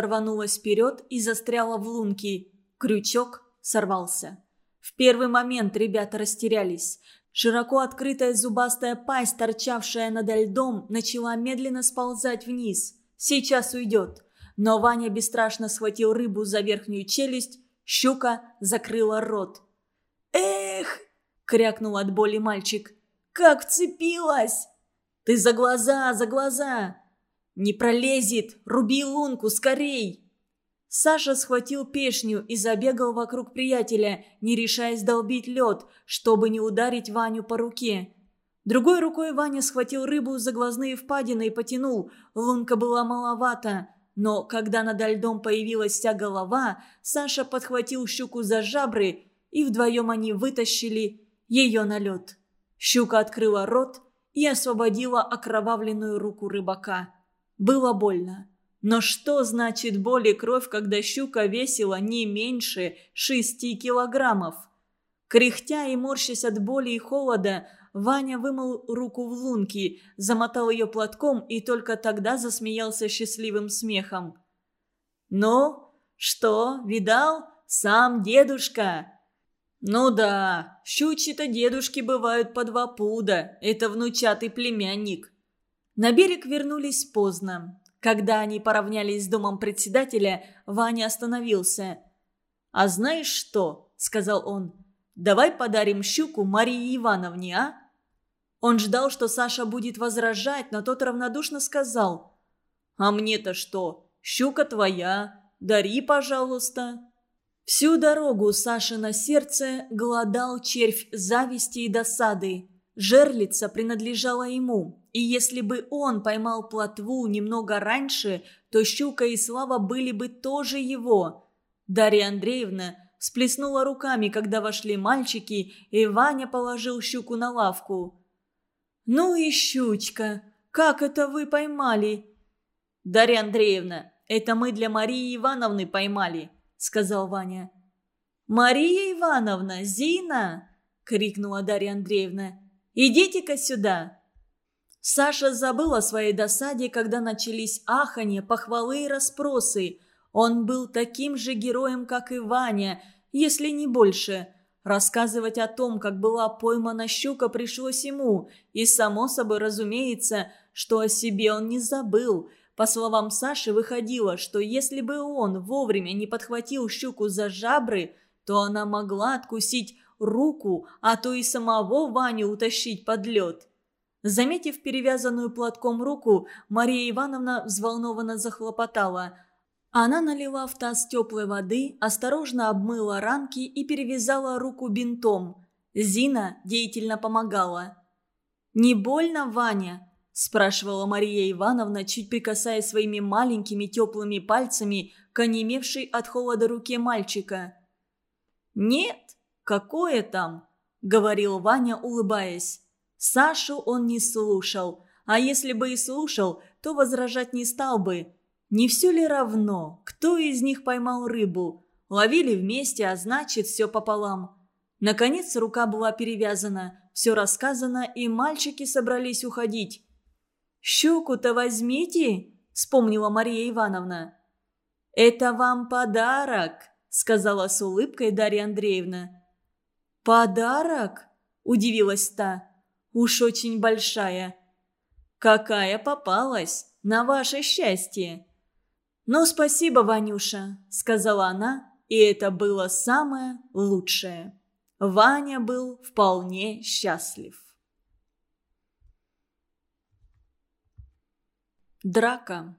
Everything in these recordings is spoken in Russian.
рванулась вперед и застряла в лунке. Крючок сорвался. В первый момент ребята растерялись. Широко открытая зубастая пасть, торчавшая над льдом, начала медленно сползать вниз. Сейчас уйдет. Но Ваня бесстрашно схватил рыбу за верхнюю челюсть, щука закрыла рот. «Эх!» – крякнул от боли мальчик. «Как вцепилась!» «Ты за глаза, за глаза!» «Не пролезет! Руби лунку, скорей!» Саша схватил пешню и забегал вокруг приятеля, не решаясь долбить лед, чтобы не ударить Ваню по руке. Другой рукой Ваня схватил рыбу за глазные впадины и потянул. Лунка была маловато. Но когда над льдом появилась вся голова, Саша подхватил щуку за жабры, и вдвоем они вытащили ее на лед. Щука открыла рот и освободила окровавленную руку рыбака. Было больно. Но что значит боль и кровь, когда щука весила не меньше шести килограммов? Кряхтя и морщась от боли и холода, Ваня вымыл руку в лунки, замотал ее платком и только тогда засмеялся счастливым смехом. «Ну, что, видал? Сам дедушка!» «Ну да, щучьи-то дедушки бывают по два пуда, это внучатый племянник». На берег вернулись поздно. Когда они поравнялись с домом председателя, Ваня остановился. «А знаешь что?» – сказал он. «Давай подарим щуку Марии Ивановне, а?» Он ждал, что Саша будет возражать, но тот равнодушно сказал. «А мне-то что? Щука твоя. Дари, пожалуйста». Всю дорогу Саша на сердце голодал червь зависти и досады. Жерлица принадлежала ему, и если бы он поймал плотву немного раньше, то щука и слава были бы тоже его. Дарья Андреевна сплеснула руками, когда вошли мальчики, и Ваня положил щуку на лавку. «Ну и щучка, как это вы поймали?» «Дарья Андреевна, это мы для Марии Ивановны поймали», — сказал Ваня. «Мария Ивановна, Зина!» — крикнула Дарья Андреевна. «Идите-ка сюда!» Саша забыл о своей досаде, когда начались аханье, похвалы и расспросы. Он был таким же героем, как и Ваня, если не больше. Рассказывать о том, как была поймана щука, пришлось ему. И, само собой, разумеется, что о себе он не забыл. По словам Саши, выходило, что если бы он вовремя не подхватил щуку за жабры, то она могла откусить руку, а то и самого Ваню утащить под лед. Заметив перевязанную платком руку, Мария Ивановна взволнованно захлопотала. Она налила в таз теплой воды, осторожно обмыла ранки и перевязала руку бинтом. Зина деятельно помогала. «Не больно, Ваня?» – спрашивала Мария Ивановна, чуть прикасаясь своими маленькими теплыми пальцами к онемевшей от холода руке мальчика. «Нет, какое там?» – говорил Ваня, улыбаясь. Сашу он не слушал, а если бы и слушал, то возражать не стал бы. Не все ли равно, кто из них поймал рыбу? Ловили вместе, а значит, все пополам. Наконец рука была перевязана, все рассказано, и мальчики собрались уходить. «Щуку-то возьмите», — вспомнила Мария Ивановна. «Это вам подарок», — сказала с улыбкой Дарья Андреевна. «Подарок?» – удивилась та. Уж очень большая. Какая попалась, на ваше счастье. «Ну, спасибо, Ванюша», — сказала она, и это было самое лучшее. Ваня был вполне счастлив. Драка.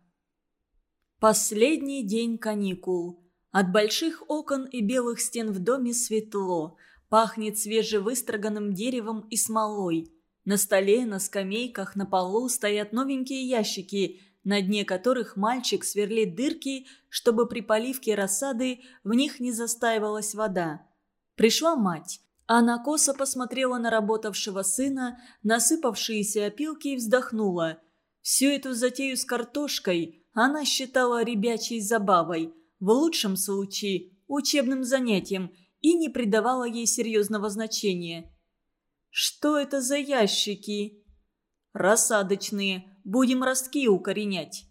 Последний день каникул. От больших окон и белых стен в доме светло, пахнет свежевыстроганным деревом и смолой. На столе, на скамейках, на полу стоят новенькие ящики, на дне которых мальчик сверлит дырки, чтобы при поливке рассады в них не застаивалась вода. Пришла мать. Она косо посмотрела на работавшего сына, насыпавшиеся опилки и вздохнула. Всю эту затею с картошкой она считала ребячей забавой, в лучшем случае учебным занятием, и не придавала ей серьезного значения – «Что это за ящики?» «Рассадочные. Будем ростки укоренять».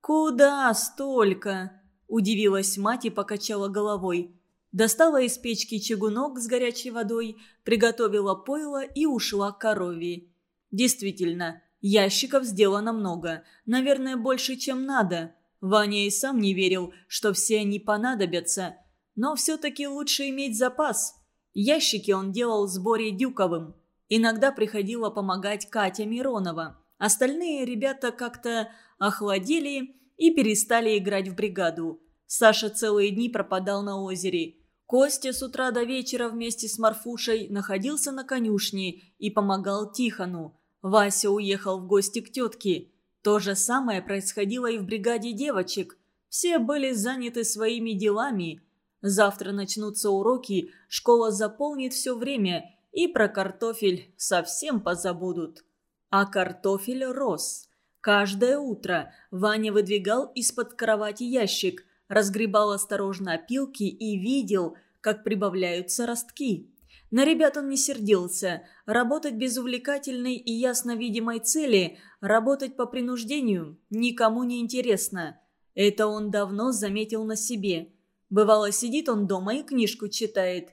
«Куда столько?» – удивилась мать и покачала головой. Достала из печки чугунок с горячей водой, приготовила пойло и ушла к корове. Действительно, ящиков сделано много, наверное, больше, чем надо. Ваня и сам не верил, что все они понадобятся, но все-таки лучше иметь запас. Ящики он делал с Борей Дюковым. Иногда приходила помогать Катя Миронова. Остальные ребята как-то охладели и перестали играть в бригаду. Саша целые дни пропадал на озере. Костя с утра до вечера вместе с Марфушей находился на конюшне и помогал Тихону. Вася уехал в гости к тетке. То же самое происходило и в бригаде девочек. Все были заняты своими делами. Завтра начнутся уроки, школа заполнит все время, и про картофель совсем позабудут. А картофель рос. Каждое утро Ваня выдвигал из-под кровати ящик – разгребал осторожно опилки и видел, как прибавляются ростки. На ребят он не сердился. Работать без увлекательной и ясно видимой цели, работать по принуждению никому не интересно. Это он давно заметил на себе. Бывало, сидит он дома и книжку читает.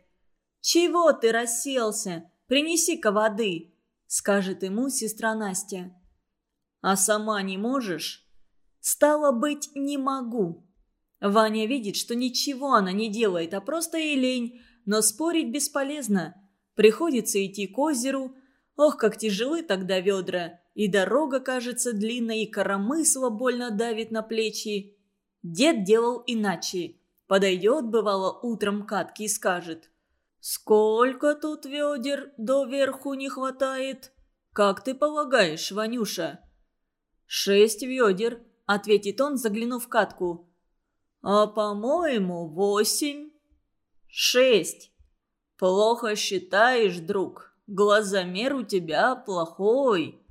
«Чего ты расселся? Принеси-ка воды», — скажет ему сестра Настя. «А сама не можешь?» «Стало быть, не могу», Ваня видит, что ничего она не делает, а просто ей лень, но спорить бесполезно. Приходится идти к озеру. Ох, как тяжелы тогда ведра. И дорога кажется длинной, и коромысло больно давит на плечи. Дед делал иначе. Подойдет, бывало, утром катки и скажет. «Сколько тут ведер доверху не хватает?» «Как ты полагаешь, Ванюша?» «Шесть ведер», — ответит он, заглянув в катку. «А, по-моему, восемь». «Шесть». «Плохо считаешь, друг. Глазомер у тебя плохой».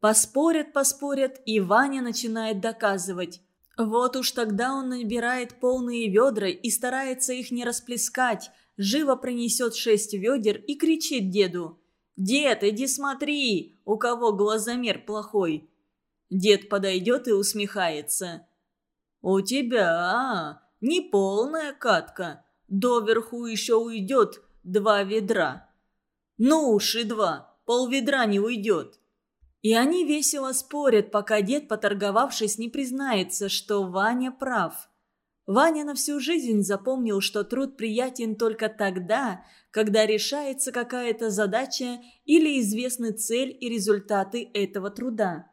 Поспорят, поспорят, и Ваня начинает доказывать. Вот уж тогда он набирает полные ведра и старается их не расплескать, живо принесет шесть ведер и кричит деду. «Дед, иди смотри, у кого глазомер плохой». Дед подойдет и усмехается. «У тебя неполная катка. Доверху еще уйдет два ведра». «Ну уж и два, пол ведра не уйдет». И они весело спорят, пока дед, поторговавшись, не признается, что Ваня прав. Ваня на всю жизнь запомнил, что труд приятен только тогда, когда решается какая-то задача или известны цель и результаты этого труда.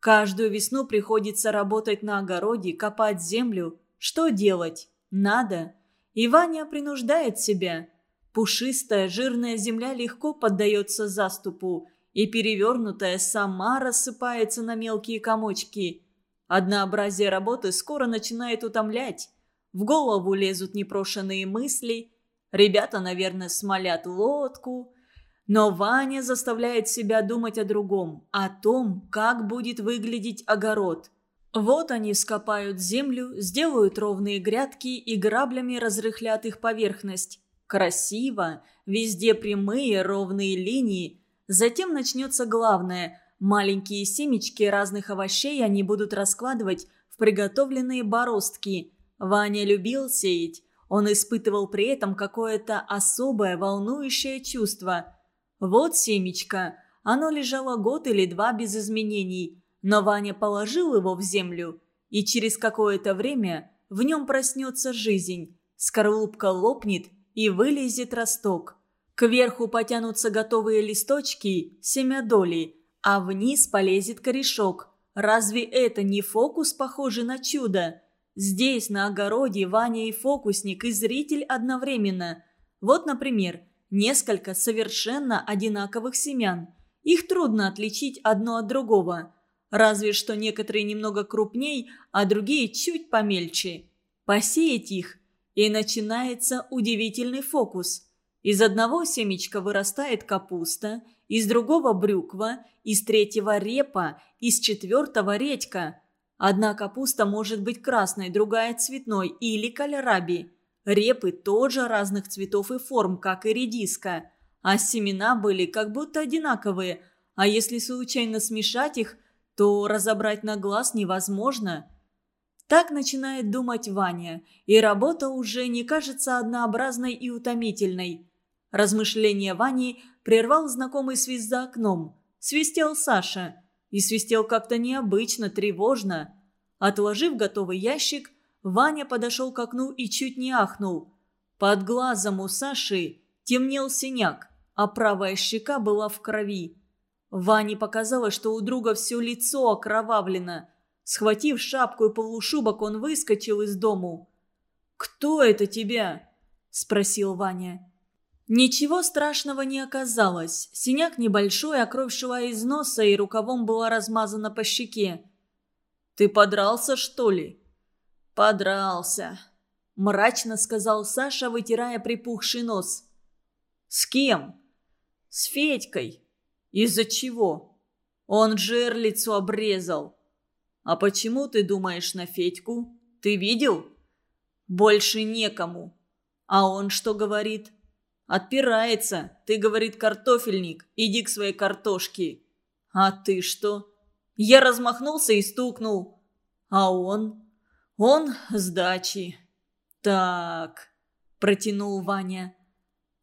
Каждую весну приходится работать на огороде, копать землю. Что делать? Надо. И Ваня принуждает себя. Пушистая, жирная земля легко поддается заступу, и перевернутая сама рассыпается на мелкие комочки. Однообразие работы скоро начинает утомлять. В голову лезут непрошенные мысли. Ребята, наверное, смолят лодку. Но Ваня заставляет себя думать о другом, о том, как будет выглядеть огород. Вот они скопают землю, сделают ровные грядки и граблями разрыхлят их поверхность. Красиво, везде прямые ровные линии. Затем начнется главное. Маленькие семечки разных овощей они будут раскладывать в приготовленные бороздки. Ваня любил сеять. Он испытывал при этом какое-то особое волнующее чувство – вот семечко. Оно лежало год или два без изменений, но Ваня положил его в землю, и через какое-то время в нем проснется жизнь. Скорлупка лопнет и вылезет росток. Кверху потянутся готовые листочки, семядоли, а вниз полезет корешок. Разве это не фокус, похожий на чудо? Здесь, на огороде, Ваня и фокусник, и зритель одновременно. Вот, например, несколько совершенно одинаковых семян. Их трудно отличить одно от другого. Разве что некоторые немного крупней, а другие чуть помельче. Посеять их, и начинается удивительный фокус. Из одного семечка вырастает капуста, из другого брюква, из третьего репа, из четвертого редька. Одна капуста может быть красной, другая цветной или кальраби. Репы тоже разных цветов и форм, как и редиска. А семена были как будто одинаковые, а если случайно смешать их, то разобрать на глаз невозможно. Так начинает думать Ваня, и работа уже не кажется однообразной и утомительной. Размышление Вани прервал знакомый свист за окном. Свистел Саша. И свистел как-то необычно, тревожно. Отложив готовый ящик, Ваня подошел к окну и чуть не ахнул. Под глазом у Саши темнел синяк, а правая щека была в крови. Ване показалось, что у друга все лицо окровавлено. Схватив шапку и полушубок, он выскочил из дому. «Кто это тебя?» – спросил Ваня. Ничего страшного не оказалось. Синяк небольшой, а кровь шла из носа и рукавом была размазана по щеке. «Ты подрался, что ли?» «Подрался», – мрачно сказал Саша, вытирая припухший нос. «С кем?» «С Федькой». «Из-за чего?» «Он жерлицу обрезал». «А почему ты думаешь на Федьку? Ты видел?» «Больше некому». «А он что говорит?» «Отпирается. Ты, говорит, картофельник. Иди к своей картошке». «А ты что?» Я размахнулся и стукнул. «А он?» «Он с дачи». «Так», – протянул Ваня.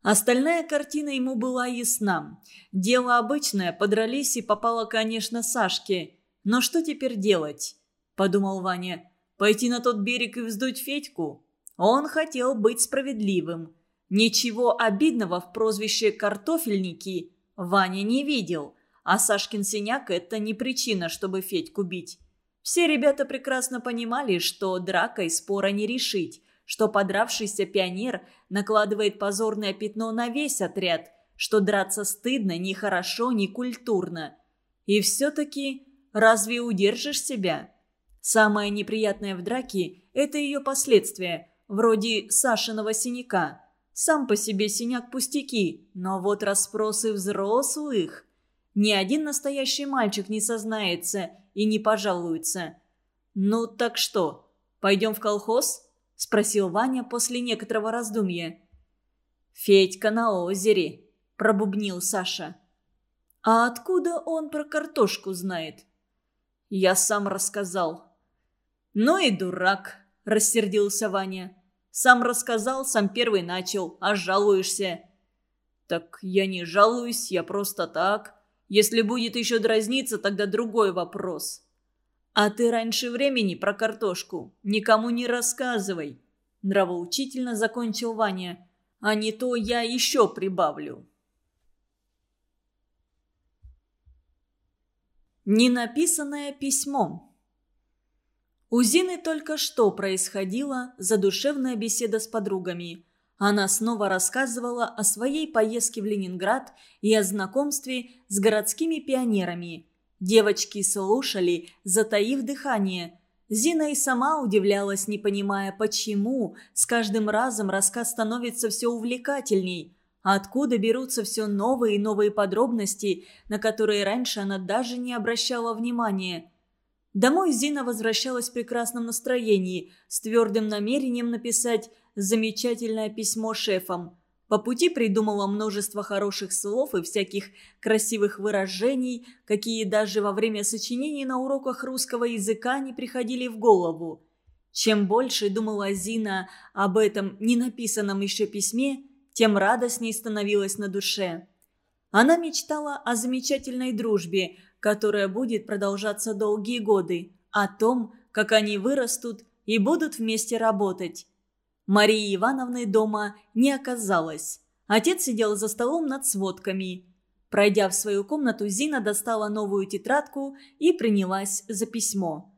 Остальная картина ему была ясна. Дело обычное, подрались и попало, конечно, Сашке. Но что теперь делать? Подумал Ваня. Пойти на тот берег и вздуть Федьку? Он хотел быть справедливым. Ничего обидного в прозвище «картофельники» Ваня не видел, а Сашкин синяк – это не причина, чтобы Федьку бить. Все ребята прекрасно понимали, что дракой спора не решить, что подравшийся пионер накладывает позорное пятно на весь отряд, что драться стыдно, нехорошо, не культурно. И все-таки разве удержишь себя? Самое неприятное в драке – это ее последствия, вроде Сашиного синяка – сам по себе синяк пустяки, но вот расспросы взрослых. Ни один настоящий мальчик не сознается и не пожалуется. «Ну так что, пойдем в колхоз?» – спросил Ваня после некоторого раздумья. «Федька на озере», – пробубнил Саша. «А откуда он про картошку знает?» «Я сам рассказал». «Ну и дурак», – рассердился Ваня. Сам рассказал, сам первый начал, а жалуешься». «Так я не жалуюсь, я просто так. Если будет еще дразниться, тогда другой вопрос». «А ты раньше времени про картошку никому не рассказывай», – нравоучительно закончил Ваня. «А не то я еще прибавлю». Ненаписанное письмо у Зины только что происходила задушевная беседа с подругами. Она снова рассказывала о своей поездке в Ленинград и о знакомстве с городскими пионерами. Девочки слушали, затаив дыхание. Зина и сама удивлялась, не понимая, почему с каждым разом рассказ становится все увлекательней. Откуда берутся все новые и новые подробности, на которые раньше она даже не обращала внимания – Домой Зина возвращалась в прекрасном настроении, с твердым намерением написать замечательное письмо шефам. По пути придумала множество хороших слов и всяких красивых выражений, какие даже во время сочинений на уроках русского языка не приходили в голову. Чем больше думала Зина об этом ненаписанном еще письме, тем радостней становилась на душе. Она мечтала о замечательной дружбе – которая будет продолжаться долгие годы, о том, как они вырастут и будут вместе работать. Марии Ивановны дома не оказалось. Отец сидел за столом над сводками. Пройдя в свою комнату, Зина достала новую тетрадку и принялась за письмо.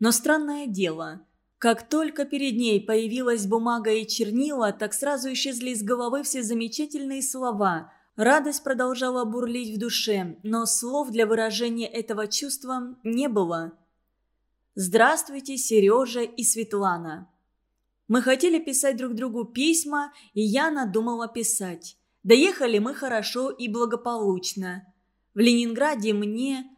Но странное дело. Как только перед ней появилась бумага и чернила, так сразу исчезли из головы все замечательные слова – Радость продолжала бурлить в душе, но слов для выражения этого чувства не было. «Здравствуйте, Сережа и Светлана». Мы хотели писать друг другу письма, и я надумала писать. Доехали мы хорошо и благополучно. В Ленинграде мне...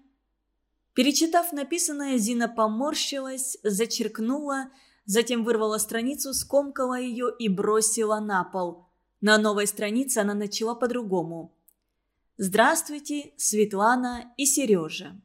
Перечитав написанное, Зина поморщилась, зачеркнула, затем вырвала страницу, скомкала ее и бросила на пол – на новой странице она начала по-другому. «Здравствуйте, Светлана и Сережа».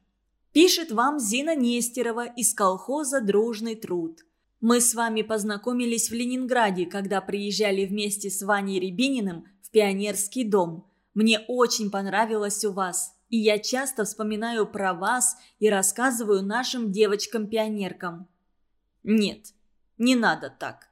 Пишет вам Зина Нестерова из колхоза «Дружный труд». Мы с вами познакомились в Ленинграде, когда приезжали вместе с Ваней Рябининым в пионерский дом. Мне очень понравилось у вас, и я часто вспоминаю про вас и рассказываю нашим девочкам-пионеркам. Нет, не надо так.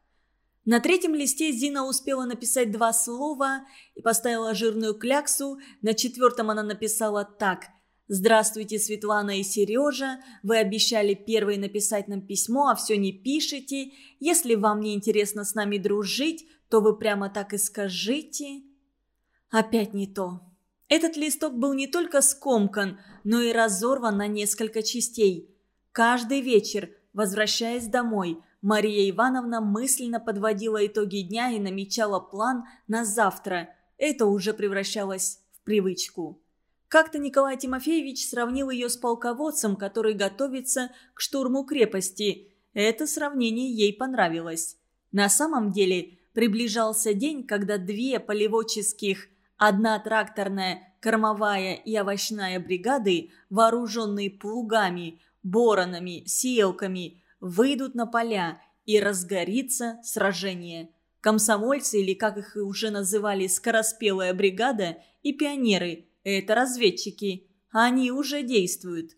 На третьем листе Зина успела написать два слова и поставила жирную кляксу. На четвертом она написала так. «Здравствуйте, Светлана и Сережа. Вы обещали первой написать нам письмо, а все не пишете. Если вам не интересно с нами дружить, то вы прямо так и скажите». Опять не то. Этот листок был не только скомкан, но и разорван на несколько частей. Каждый вечер, возвращаясь домой, Мария Ивановна мысленно подводила итоги дня и намечала план на завтра. Это уже превращалось в привычку. Как-то Николай Тимофеевич сравнил ее с полководцем, который готовится к штурму крепости. Это сравнение ей понравилось. На самом деле приближался день, когда две полеводческих, одна тракторная, кормовая и овощная бригады, вооруженные плугами, боронами, сеялками – выйдут на поля и разгорится сражение. Комсомольцы, или как их уже называли скороспелая бригада, и пионеры – это разведчики. Они уже действуют.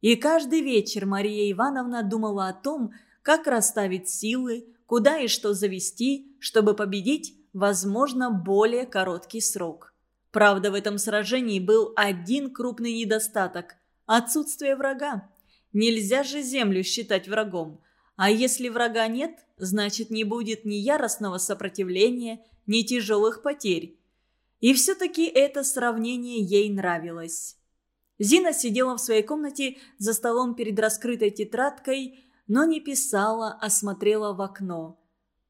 И каждый вечер Мария Ивановна думала о том, как расставить силы, куда и что завести, чтобы победить, возможно, более короткий срок. Правда, в этом сражении был один крупный недостаток – отсутствие врага. Нельзя же землю считать врагом. А если врага нет, значит не будет ни яростного сопротивления, ни тяжелых потерь. И все-таки это сравнение ей нравилось. Зина сидела в своей комнате за столом перед раскрытой тетрадкой, но не писала, а смотрела в окно.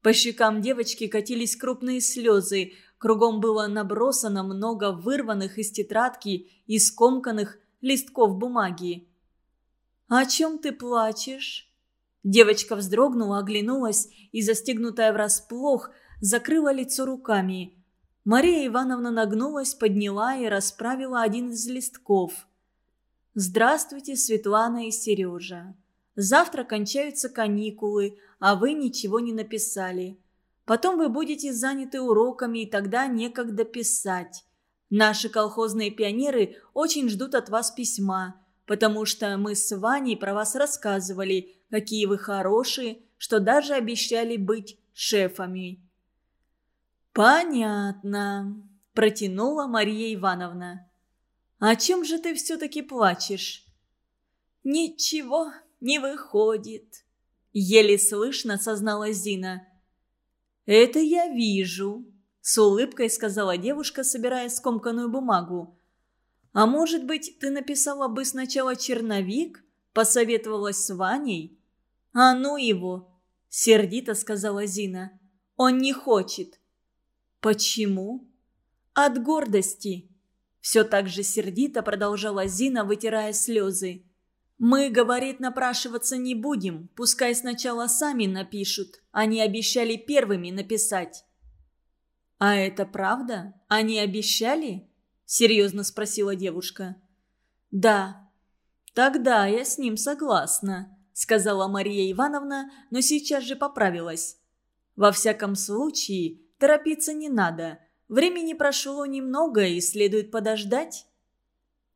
По щекам девочки катились крупные слезы, кругом было набросано много вырванных из тетрадки и скомканных листков бумаги. «О чем ты плачешь?» Девочка вздрогнула, оглянулась и, застегнутая врасплох, закрыла лицо руками. Мария Ивановна нагнулась, подняла и расправила один из листков. «Здравствуйте, Светлана и Сережа. Завтра кончаются каникулы, а вы ничего не написали. Потом вы будете заняты уроками, и тогда некогда писать. Наши колхозные пионеры очень ждут от вас письма потому что мы с Ваней про вас рассказывали, какие вы хорошие, что даже обещали быть шефами». «Понятно», – протянула Мария Ивановна. «О чем же ты все-таки плачешь?» «Ничего не выходит», – еле слышно сознала Зина. «Это я вижу», – с улыбкой сказала девушка, собирая скомканную бумагу. А может быть, ты написала бы сначала черновик? Посоветовалась с Ваней? А ну его, сердито сказала Зина. Он не хочет. Почему? От гордости. Все так же сердито продолжала Зина, вытирая слезы. «Мы, говорит, напрашиваться не будем. Пускай сначала сами напишут. Они обещали первыми написать». «А это правда? Они обещали?» – серьезно спросила девушка. «Да». «Тогда я с ним согласна», – сказала Мария Ивановна, но сейчас же поправилась. «Во всяком случае, торопиться не надо. Времени прошло немного и следует подождать».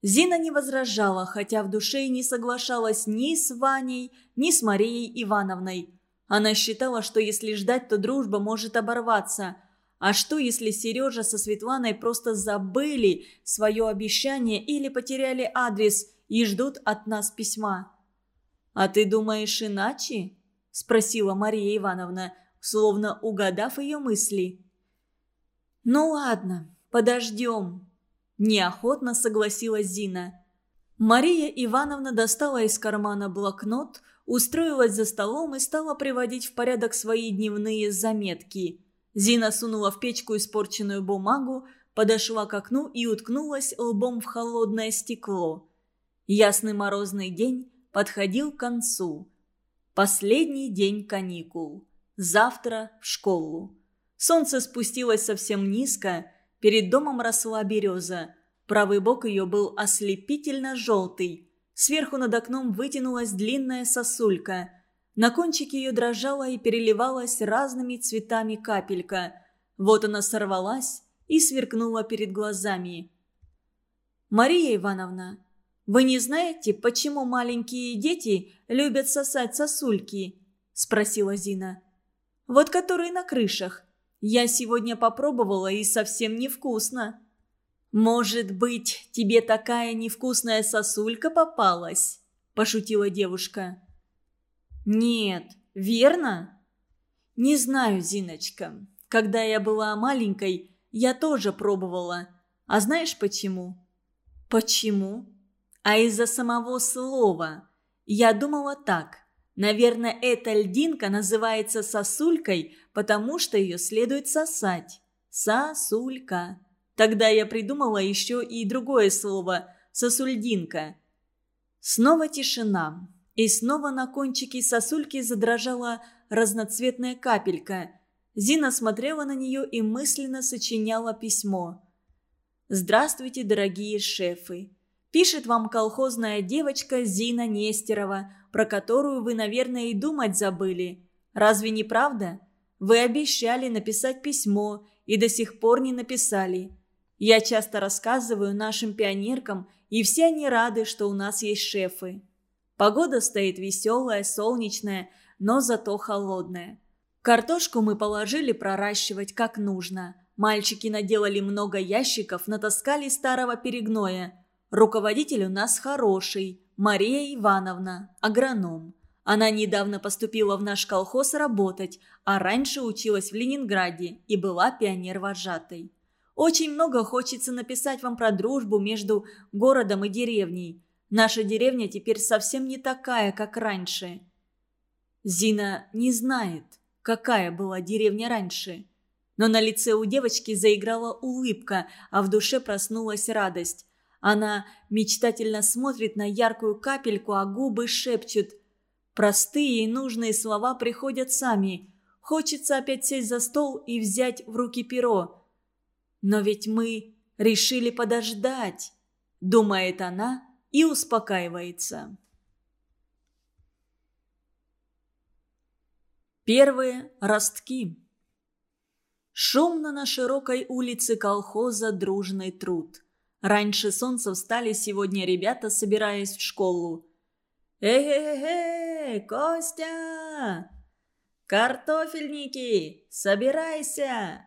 Зина не возражала, хотя в душе и не соглашалась ни с Ваней, ни с Марией Ивановной. Она считала, что если ждать, то дружба может оборваться – а что, если Сережа со Светланой просто забыли свое обещание или потеряли адрес и ждут от нас письма? «А ты думаешь иначе?» – спросила Мария Ивановна, словно угадав ее мысли. «Ну ладно, подождем», – неохотно согласилась Зина. Мария Ивановна достала из кармана блокнот, устроилась за столом и стала приводить в порядок свои дневные заметки – Зина сунула в печку испорченную бумагу, подошла к окну и уткнулась лбом в холодное стекло. Ясный морозный день подходил к концу. Последний день каникул. Завтра в школу. Солнце спустилось совсем низко, перед домом росла береза. Правый бок ее был ослепительно желтый. Сверху над окном вытянулась длинная сосулька. На кончике ее дрожала и переливалась разными цветами капелька. Вот она сорвалась и сверкнула перед глазами. «Мария Ивановна, вы не знаете, почему маленькие дети любят сосать сосульки?» – спросила Зина. «Вот которые на крышах. Я сегодня попробовала и совсем невкусно». «Может быть, тебе такая невкусная сосулька попалась?» – пошутила девушка. «Нет, верно?» «Не знаю, Зиночка. Когда я была маленькой, я тоже пробовала. А знаешь почему?» «Почему?» «А из-за самого слова. Я думала так. Наверное, эта льдинка называется сосулькой, потому что ее следует сосать. Сосулька». Тогда я придумала еще и другое слово – сосульдинка. Снова тишина. И снова на кончике сосульки задрожала разноцветная капелька. Зина смотрела на нее и мысленно сочиняла письмо. «Здравствуйте, дорогие шефы. Пишет вам колхозная девочка Зина Нестерова, про которую вы, наверное, и думать забыли. Разве не правда? Вы обещали написать письмо и до сих пор не написали. Я часто рассказываю нашим пионеркам, и все они рады, что у нас есть шефы. Погода стоит веселая, солнечная, но зато холодная. Картошку мы положили проращивать как нужно. Мальчики наделали много ящиков, натаскали старого перегноя. Руководитель у нас хороший, Мария Ивановна, агроном. Она недавно поступила в наш колхоз работать, а раньше училась в Ленинграде и была пионер-вожатой. Очень много хочется написать вам про дружбу между городом и деревней. Наша деревня теперь совсем не такая, как раньше. Зина не знает, какая была деревня раньше. Но на лице у девочки заиграла улыбка, а в душе проснулась радость. Она мечтательно смотрит на яркую капельку, а губы шепчут. Простые и нужные слова приходят сами. Хочется опять сесть за стол и взять в руки перо. Но ведь мы решили подождать, думает она и успокаивается. Первые ростки. Шумно на широкой улице колхоза дружный труд. Раньше солнца встали сегодня ребята, собираясь в школу. «Эй-эй-эй, Костя! Картофельники, собирайся!»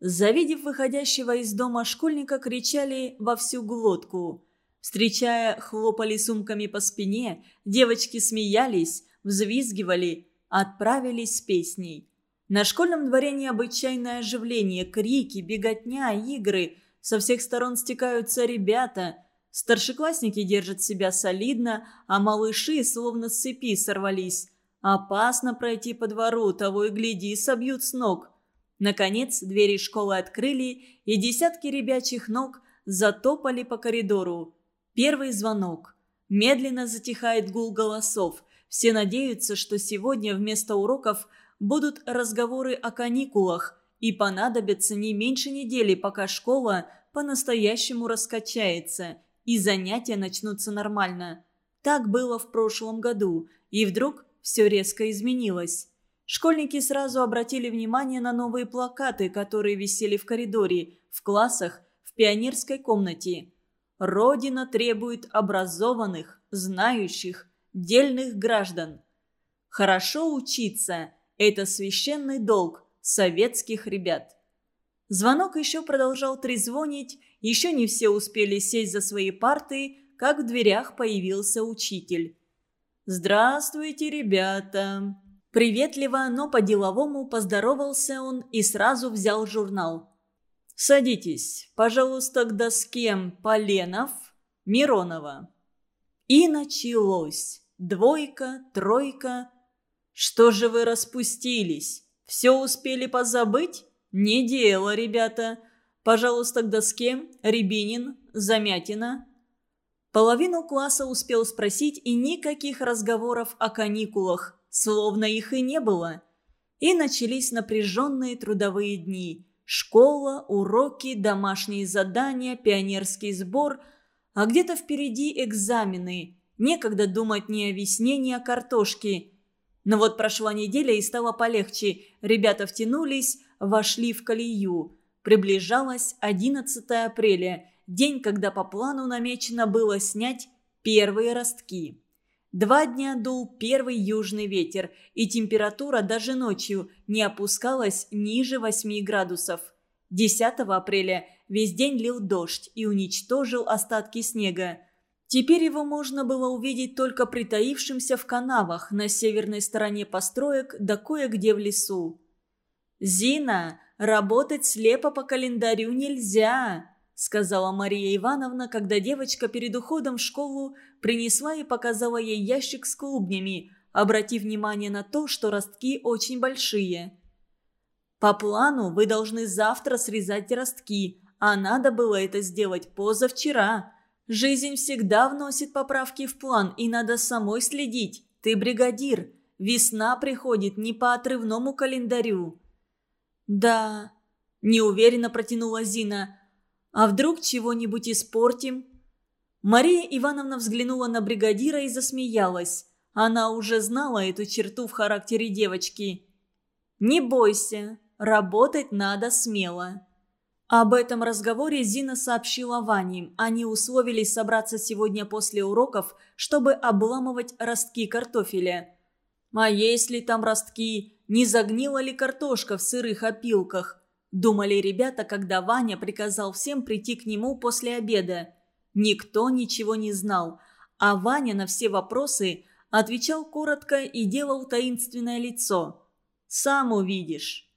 Завидев выходящего из дома школьника, кричали во всю глотку. Встречая, хлопали сумками по спине, девочки смеялись, взвизгивали, отправились с песней. На школьном дворе необычайное оживление, крики, беготня, игры. Со всех сторон стекаются ребята. Старшеклассники держат себя солидно, а малыши словно с цепи сорвались. Опасно пройти по двору, того и гляди, собьют с ног. Наконец, двери школы открыли, и десятки ребячих ног затопали по коридору. Первый звонок. Медленно затихает гул голосов. Все надеются, что сегодня вместо уроков будут разговоры о каникулах, и понадобится не меньше недели, пока школа по-настоящему раскачается, и занятия начнутся нормально. Так было в прошлом году, и вдруг все резко изменилось. Школьники сразу обратили внимание на новые плакаты, которые висели в коридоре, в классах, в пионерской комнате. «Родина требует образованных, знающих, дельных граждан». Хорошо учиться – это священный долг советских ребят. Звонок еще продолжал трезвонить, еще не все успели сесть за свои парты, как в дверях появился учитель. «Здравствуйте, ребята!» Приветливо, но по-деловому поздоровался он и сразу взял журнал. «Садитесь, пожалуйста, к доске Поленов, Миронова». И началось. Двойка, тройка. «Что же вы распустились? Все успели позабыть? Не дело, ребята. Пожалуйста, к доске Рябинин, Замятина». Половину класса успел спросить и никаких разговоров о каникулах словно их и не было. И начались напряженные трудовые дни. Школа, уроки, домашние задания, пионерский сбор, а где-то впереди экзамены. Некогда думать ни о весне, ни о картошке. Но вот прошла неделя и стало полегче. Ребята втянулись, вошли в колею. Приближалось 11 апреля, день, когда по плану намечено было снять первые ростки. Два дня дул первый южный ветер, и температура даже ночью не опускалась ниже 8 градусов. 10 апреля весь день лил дождь и уничтожил остатки снега. Теперь его можно было увидеть только притаившимся в канавах на северной стороне построек да кое-где в лесу. «Зина, работать слепо по календарю нельзя!» Сказала Мария Ивановна, когда девочка перед уходом в школу принесла и показала ей ящик с клубнями, обратив внимание на то, что ростки очень большие. «По плану вы должны завтра срезать ростки, а надо было это сделать позавчера. Жизнь всегда вносит поправки в план, и надо самой следить. Ты бригадир. Весна приходит не по отрывному календарю». «Да», – неуверенно протянула Зина, – а вдруг чего-нибудь испортим?» Мария Ивановна взглянула на бригадира и засмеялась. Она уже знала эту черту в характере девочки. «Не бойся, работать надо смело». Об этом разговоре Зина сообщила Ване. Они условились собраться сегодня после уроков, чтобы обламывать ростки картофеля. А если там ростки, не загнила ли картошка в сырых опилках? Думали ребята, когда Ваня приказал всем прийти к нему после обеда. Никто ничего не знал, а Ваня на все вопросы отвечал коротко и делал таинственное лицо. «Сам увидишь».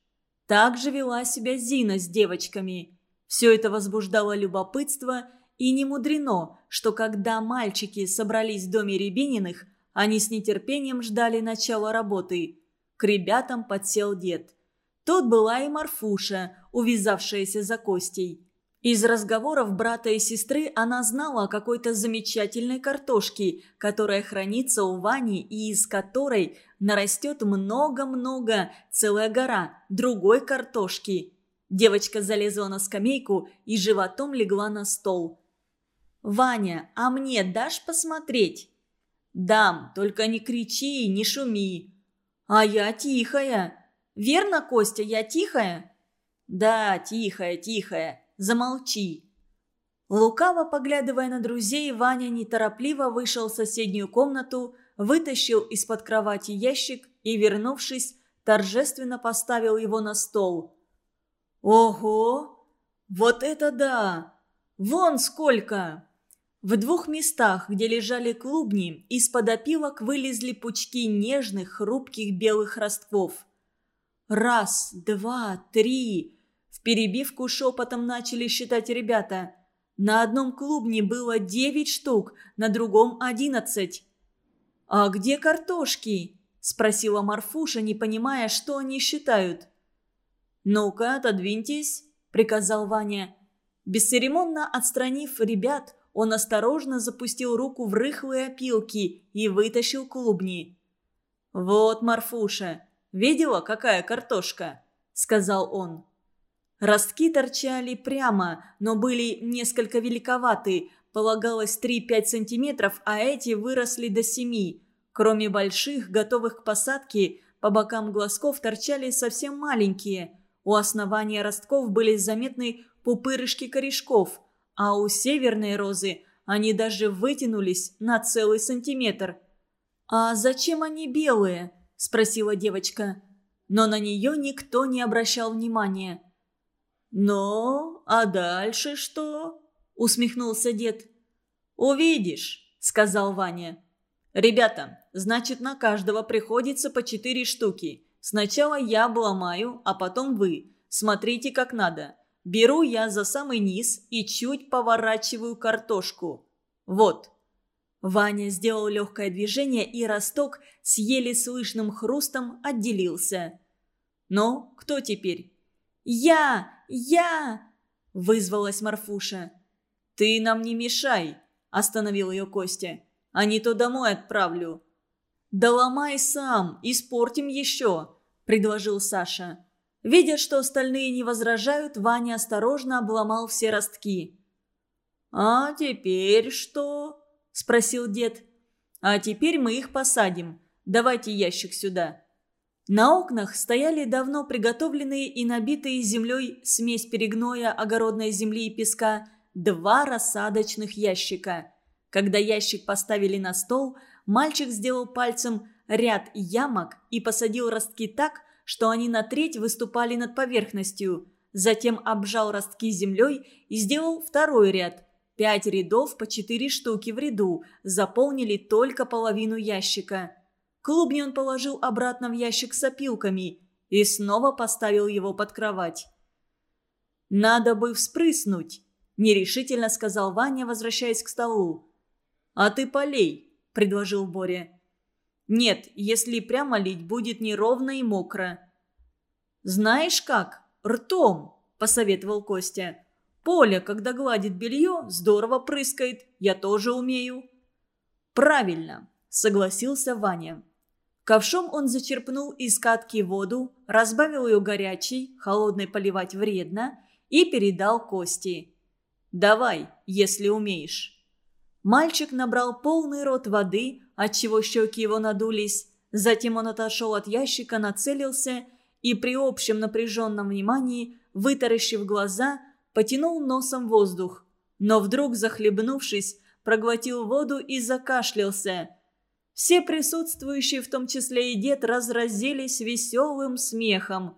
Так же вела себя Зина с девочками. Все это возбуждало любопытство, и не мудрено, что когда мальчики собрались в доме Рябининых, они с нетерпением ждали начала работы. К ребятам подсел дед – Тут была и Марфуша, увязавшаяся за Костей. Из разговоров брата и сестры она знала о какой-то замечательной картошке, которая хранится у Вани и из которой нарастет много-много, целая гора другой картошки. Девочка залезла на скамейку и животом легла на стол. «Ваня, а мне дашь посмотреть?» «Дам, только не кричи и не шуми». «А я тихая», Верно, Костя, я тихая?» «Да, тихая, тихая. Замолчи». Лукаво поглядывая на друзей, Ваня неторопливо вышел в соседнюю комнату, вытащил из-под кровати ящик и, вернувшись, торжественно поставил его на стол. «Ого! Вот это да! Вон сколько!» В двух местах, где лежали клубни, из-под опилок вылезли пучки нежных, хрупких белых ростков – Раз, два, три. В перебивку шепотом начали считать ребята. На одном клубне было девять штук, на другом одиннадцать. «А где картошки?» – спросила Марфуша, не понимая, что они считают. «Ну-ка, отодвиньтесь», – приказал Ваня. Бесцеремонно отстранив ребят, он осторожно запустил руку в рыхлые опилки и вытащил клубни. «Вот, Марфуша, Видела, какая картошка?» – сказал он. Ростки торчали прямо, но были несколько великоваты, полагалось 3-5 сантиметров, а эти выросли до 7. Кроме больших, готовых к посадке, по бокам глазков торчали совсем маленькие. У основания ростков были заметны пупырышки корешков, а у северной розы они даже вытянулись на целый сантиметр. «А зачем они белые?» – спросила девочка. Но на нее никто не обращал внимания. «Ну, а дальше что?» – усмехнулся дед. «Увидишь», – сказал Ваня. «Ребята, значит, на каждого приходится по четыре штуки. Сначала я обломаю, а потом вы. Смотрите, как надо. Беру я за самый низ и чуть поворачиваю картошку. Вот. Ваня сделал легкое движение, и росток с еле слышным хрустом отделился. «Ну, кто теперь?» «Я! Я!» – вызвалась Марфуша. «Ты нам не мешай!» – остановил ее Костя. «А не то домой отправлю». «Да ломай сам, испортим еще!» – предложил Саша. Видя, что остальные не возражают, Ваня осторожно обломал все ростки. «А теперь что?» – спросил дед. А теперь мы их посадим. Давайте ящик сюда». На окнах стояли давно приготовленные и набитые землей смесь перегноя, огородной земли и песка два рассадочных ящика. Когда ящик поставили на стол, мальчик сделал пальцем ряд ямок и посадил ростки так, что они на треть выступали над поверхностью. Затем обжал ростки землей и сделал второй ряд. Пять рядов по четыре штуки в ряду заполнили только половину ящика. Клубни он положил обратно в ящик с опилками и снова поставил его под кровать. «Надо бы вспрыснуть», – нерешительно сказал Ваня, возвращаясь к столу. «А ты полей», – предложил Боря. «Нет, если прямо лить, будет неровно и мокро». «Знаешь как? Ртом», – посоветовал Костя. «Поля, когда гладит белье, здорово прыскает. Я тоже умею». «Правильно», – согласился Ваня. Ковшом он зачерпнул из катки воду, разбавил ее горячей, холодной поливать вредно, и передал Кости. «Давай, если умеешь». Мальчик набрал полный рот воды, отчего щеки его надулись. Затем он отошел от ящика, нацелился и при общем напряженном внимании, вытаращив глаза, потянул носом воздух. Но вдруг, захлебнувшись, проглотил воду и закашлялся – все присутствующие, в том числе и дед, разразились веселым смехом.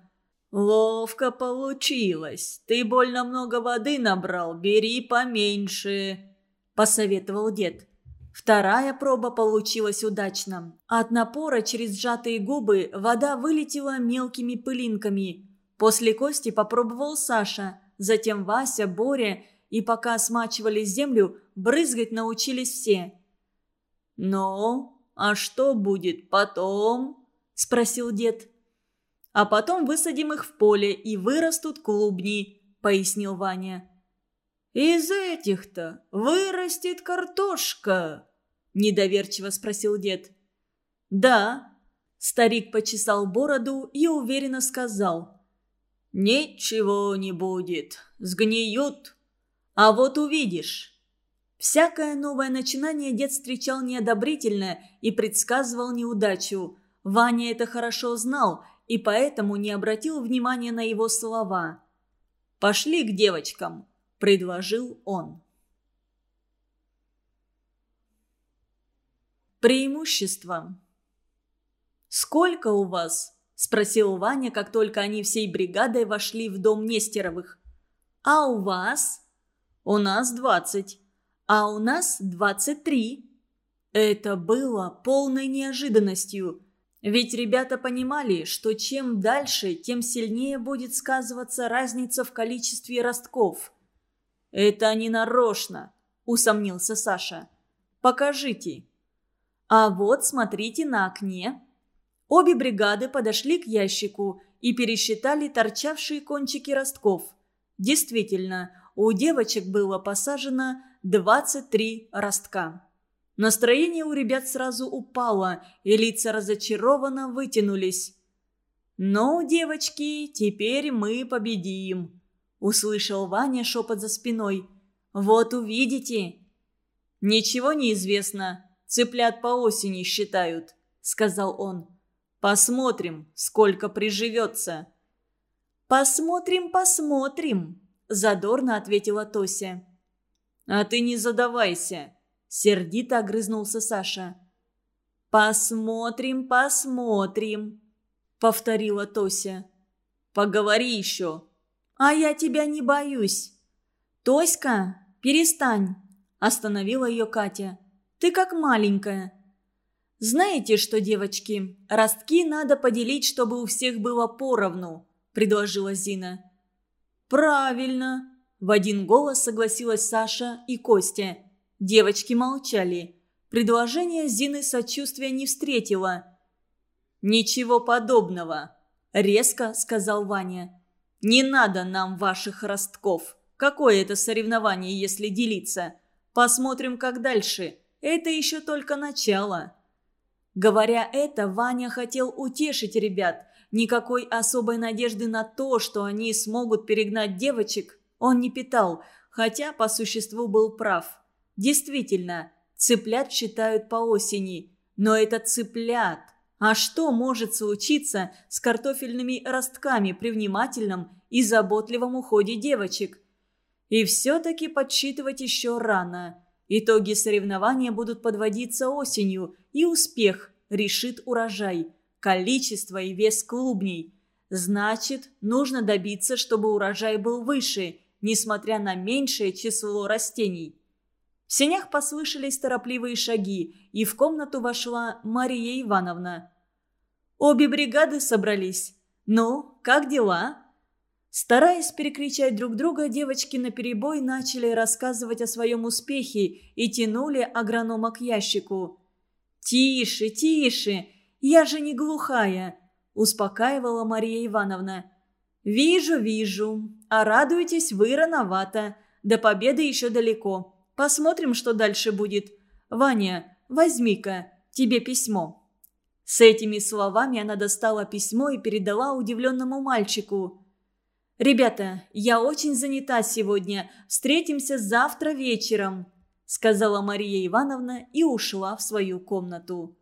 «Ловко получилось. Ты больно много воды набрал, бери поменьше», – посоветовал дед. Вторая проба получилась удачно. От напора через сжатые губы вода вылетела мелкими пылинками. После Кости попробовал Саша, затем Вася, Боря, и пока смачивали землю, брызгать научились все. «Ну, «А что будет потом?» – спросил дед. «А потом высадим их в поле, и вырастут клубни», – пояснил Ваня. «Из этих-то вырастет картошка?» – недоверчиво спросил дед. «Да». Старик почесал бороду и уверенно сказал. «Ничего не будет, сгниют. А вот увидишь». Всякое новое начинание дед встречал неодобрительно и предсказывал неудачу. Ваня это хорошо знал и поэтому не обратил внимания на его слова. «Пошли к девочкам», – предложил он. Преимущество. «Сколько у вас?» – спросил Ваня, как только они всей бригадой вошли в дом Нестеровых. «А у вас?» «У нас двадцать» а у нас 23. Это было полной неожиданностью, ведь ребята понимали, что чем дальше, тем сильнее будет сказываться разница в количестве ростков. «Это не нарочно», – усомнился Саша. «Покажите». «А вот смотрите на окне». Обе бригады подошли к ящику и пересчитали торчавшие кончики ростков. Действительно, у девочек было посажено 23 ростка. Настроение у ребят сразу упало, и лица разочарованно вытянулись. «Ну, девочки, теперь мы победим», – услышал Ваня шепот за спиной. «Вот увидите». «Ничего не известно. Цыплят по осени считают», – сказал он. «Посмотрим, сколько приживется». «Посмотрим, посмотрим», – задорно ответила Тося. «А ты не задавайся!» – сердито огрызнулся Саша. «Посмотрим, посмотрим», – повторила Тося. «Поговори еще». «А я тебя не боюсь». «Тоська, перестань», – остановила ее Катя. «Ты как маленькая». «Знаете что, девочки, ростки надо поделить, чтобы у всех было поровну», – предложила Зина. «Правильно», в один голос согласилась Саша и Костя. Девочки молчали. Предложение Зины сочувствия не встретило. «Ничего подобного», – резко сказал Ваня. «Не надо нам ваших ростков. Какое это соревнование, если делиться? Посмотрим, как дальше. Это еще только начало». Говоря это, Ваня хотел утешить ребят. Никакой особой надежды на то, что они смогут перегнать девочек, он не питал, хотя по существу был прав. Действительно, цыплят считают по осени. Но это цыплят. А что может случиться с картофельными ростками при внимательном и заботливом уходе девочек? И все-таки подсчитывать еще рано. Итоги соревнования будут подводиться осенью, и успех решит урожай, количество и вес клубней. Значит, нужно добиться, чтобы урожай был выше, несмотря на меньшее число растений. В сенях послышались торопливые шаги, и в комнату вошла Мария Ивановна. Обе бригады собрались. «Ну, как дела?» Стараясь перекричать друг друга, девочки наперебой начали рассказывать о своем успехе и тянули агронома к ящику. «Тише, тише! Я же не глухая!» – успокаивала Мария Ивановна. «Вижу, вижу. А радуетесь вы рановато. До победы еще далеко. Посмотрим, что дальше будет. Ваня, возьми-ка, тебе письмо». С этими словами она достала письмо и передала удивленному мальчику. «Ребята, я очень занята сегодня. Встретимся завтра вечером», – сказала Мария Ивановна и ушла в свою комнату.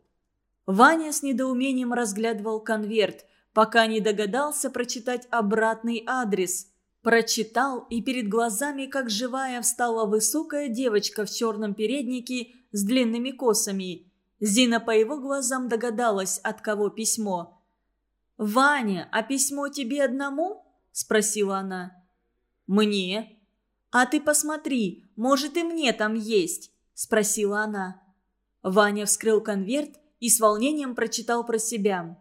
Ваня с недоумением разглядывал конверт, пока не догадался прочитать обратный адрес. Прочитал, и перед глазами, как живая, встала высокая девочка в черном переднике с длинными косами. Зина по его глазам догадалась, от кого письмо. «Ваня, а письмо тебе одному?» Спросила она. «Мне?» «А ты посмотри, может и мне там есть?» – спросила она. Ваня вскрыл конверт и с волнением прочитал про себя.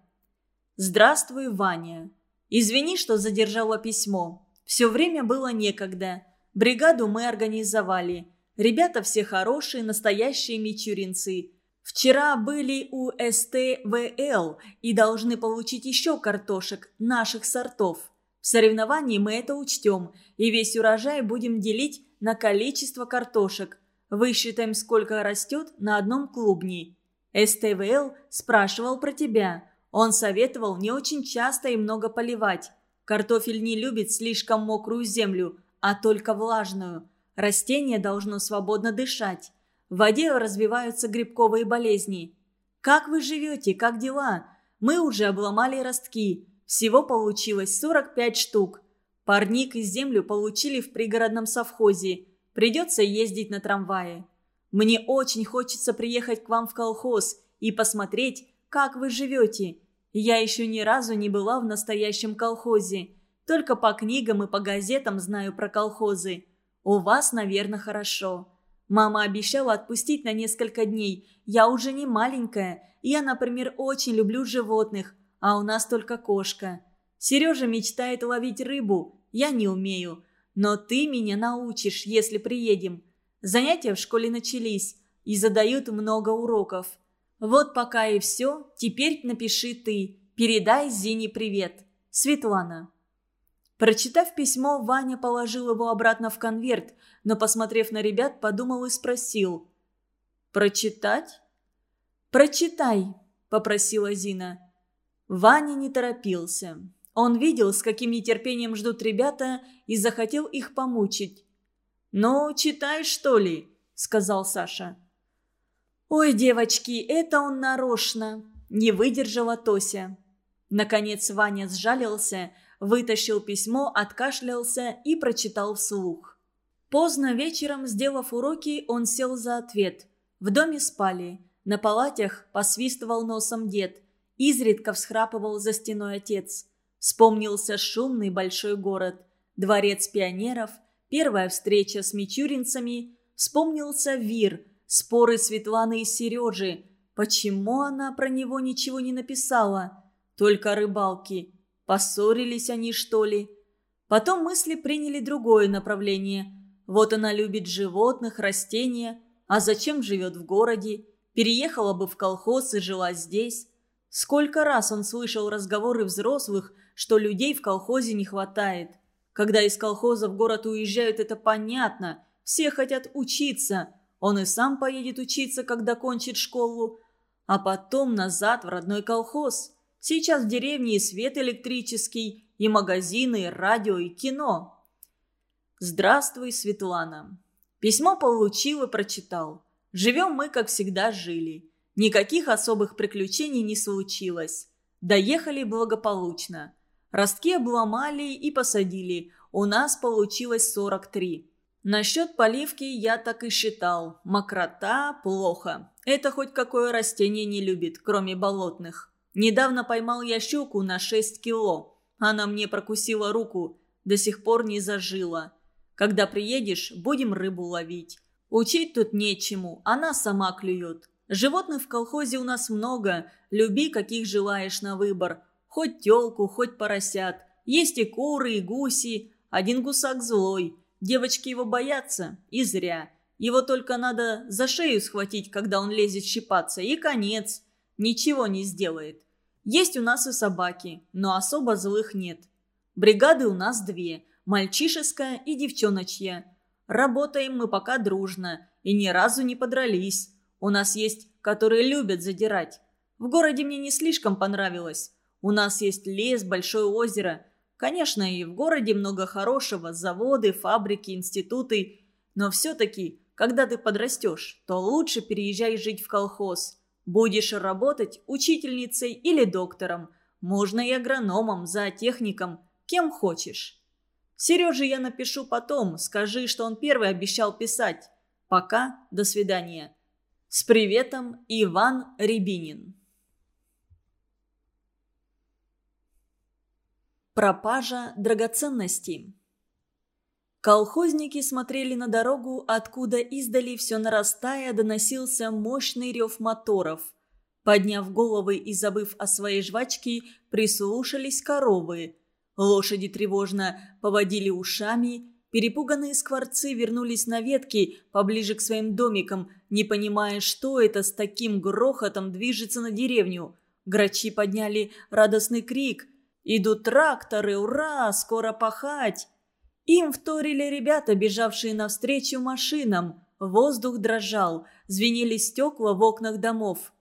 «Здравствуй, Ваня. Извини, что задержала письмо. Все время было некогда. Бригаду мы организовали. Ребята все хорошие, настоящие мичуринцы. Вчера были у СТВЛ и должны получить еще картошек наших сортов. В соревновании мы это учтем, и весь урожай будем делить на количество картошек. Высчитаем, сколько растет на одном клубне. СТВЛ спрашивал про тебя. Он советовал не очень часто и много поливать. Картофель не любит слишком мокрую землю, а только влажную. Растение должно свободно дышать. В воде развиваются грибковые болезни. Как вы живете? Как дела? Мы уже обломали ростки. Всего получилось 45 штук. Парник и землю получили в пригородном совхозе. Придется ездить на трамвае. Мне очень хочется приехать к вам в колхоз и посмотреть, как вы живете. Я еще ни разу не была в настоящем колхозе. Только по книгам и по газетам знаю про колхозы. У вас, наверное, хорошо. Мама обещала отпустить на несколько дней. Я уже не маленькая. Я, например, очень люблю животных а у нас только кошка. Сережа мечтает ловить рыбу, я не умею. Но ты меня научишь, если приедем. Занятия в школе начались и задают много уроков. Вот пока и все, теперь напиши ты. Передай Зине привет. Светлана. Прочитав письмо, Ваня положил его обратно в конверт, но, посмотрев на ребят, подумал и спросил. «Прочитать?» «Прочитай», – попросила Зина. Ваня не торопился. Он видел, с каким нетерпением ждут ребята, и захотел их помучить. «Ну, читай, что ли?» – сказал Саша. «Ой, девочки, это он нарочно!» – не выдержала Тося. Наконец Ваня сжалился, вытащил письмо, откашлялся и прочитал вслух. Поздно вечером, сделав уроки, он сел за ответ. В доме спали. На палатях посвистывал носом дед. Изредка всхрапывал за стеной отец. Вспомнился шумный большой город, дворец пионеров, первая встреча с мичуринцами. Вспомнился Вир, споры Светланы и Сережи. Почему она про него ничего не написала? Только рыбалки. Поссорились они, что ли? Потом мысли приняли другое направление. Вот она любит животных, растения. А зачем живет в городе? Переехала бы в колхоз и жила здесь. Сколько раз он слышал разговоры взрослых, что людей в колхозе не хватает. Когда из колхоза в город уезжают, это понятно. Все хотят учиться. Он и сам поедет учиться, когда кончит школу. А потом назад в родной колхоз. Сейчас в деревне и свет электрический, и магазины, и радио, и кино. «Здравствуй, Светлана». Письмо получил и прочитал. Живем мы, как всегда, жили. Никаких особых приключений не случилось. Доехали благополучно. Ростки обломали и посадили. У нас получилось 43. Насчет поливки я так и считал. Мокрота – плохо. Это хоть какое растение не любит, кроме болотных. Недавно поймал я щуку на 6 кило. Она мне прокусила руку. До сих пор не зажила. Когда приедешь, будем рыбу ловить. Учить тут нечему, она сама клюет. Животных в колхозе у нас много, люби, каких желаешь на выбор. Хоть телку, хоть поросят. Есть и куры, и гуси. Один гусак злой. Девочки его боятся, и зря. Его только надо за шею схватить, когда он лезет щипаться, и конец. Ничего не сделает. Есть у нас и собаки, но особо злых нет. Бригады у нас две – мальчишеская и девчоночья. Работаем мы пока дружно и ни разу не подрались. У нас есть, которые любят задирать. В городе мне не слишком понравилось. У нас есть лес, большое озеро. Конечно, и в городе много хорошего, заводы, фабрики, институты. Но все-таки, когда ты подрастешь, то лучше переезжай жить в колхоз. Будешь работать учительницей или доктором. Можно и агрономом, зоотехником, кем хочешь. Сереже я напишу потом, скажи, что он первый обещал писать. Пока, до свидания. С приветом, Иван Рябинин. Пропажа драгоценностей. Колхозники смотрели на дорогу, откуда издали все нарастая доносился мощный рев моторов. Подняв головы и забыв о своей жвачке, прислушались коровы – Лошади тревожно поводили ушами, перепуганные скворцы вернулись на ветки поближе к своим домикам, не понимая, что это с таким грохотом движется на деревню. Грачи подняли радостный крик. «Идут тракторы! Ура! Скоро пахать!» Им вторили ребята, бежавшие навстречу машинам. Воздух дрожал, звенели стекла в окнах домов.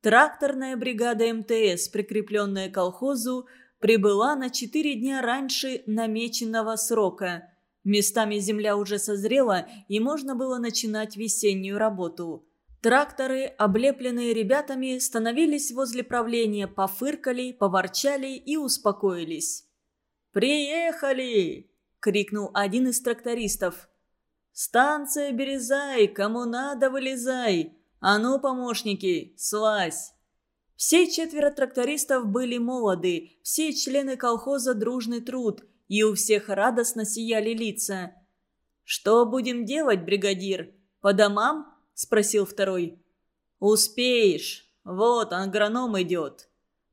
Тракторная бригада МТС, прикрепленная к колхозу, прибыла на четыре дня раньше намеченного срока. Местами земля уже созрела, и можно было начинать весеннюю работу. Тракторы, облепленные ребятами, становились возле правления, пофыркали, поворчали и успокоились. «Приехали!» — крикнул один из трактористов. «Станция Березай, кому надо, вылезай! А ну, помощники, слазь!» Все четверо трактористов были молоды, все члены колхоза «Дружный труд», и у всех радостно сияли лица. «Что будем делать, бригадир? По домам?» – спросил второй. «Успеешь. Вот агроном идет».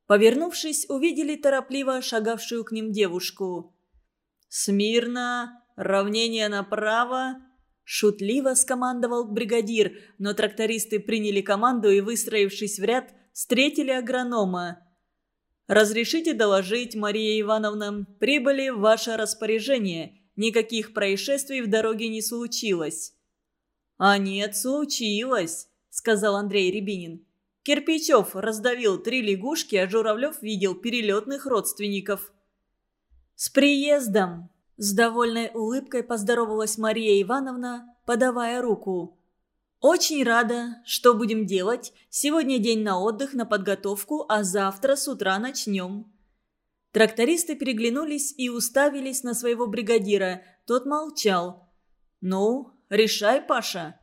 Повернувшись, увидели торопливо шагавшую к ним девушку. «Смирно! Равнение направо!» Шутливо скомандовал бригадир, но трактористы приняли команду и, выстроившись в ряд, встретили агронома. «Разрешите доложить, Мария Ивановна, прибыли в ваше распоряжение. Никаких происшествий в дороге не случилось». «А нет, случилось», — сказал Андрей Рябинин. Кирпичев раздавил три лягушки, а Журавлев видел перелетных родственников. «С приездом!» – с довольной улыбкой поздоровалась Мария Ивановна, подавая руку. «Очень рада. Что будем делать? Сегодня день на отдых, на подготовку, а завтра с утра начнем». Трактористы переглянулись и уставились на своего бригадира. Тот молчал. «Ну, решай, Паша».